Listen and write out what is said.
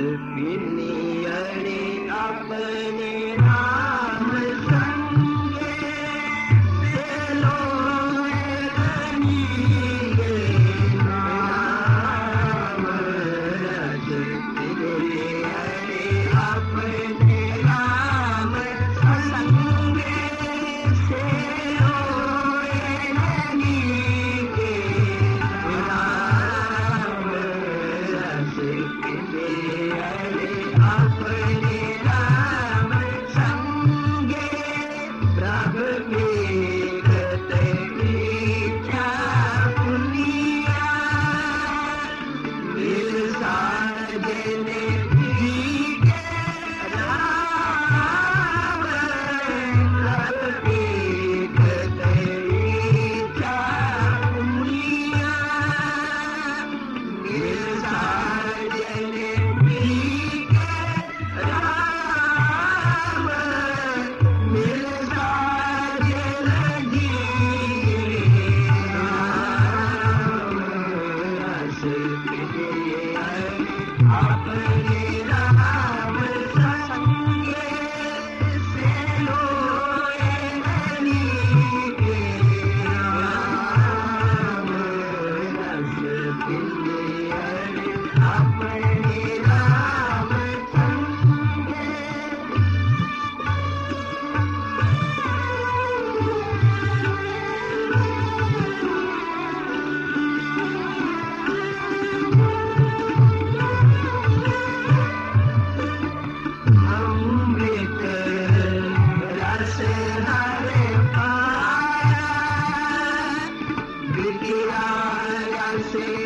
Minni yani aklını अपने राम से लो Thank you.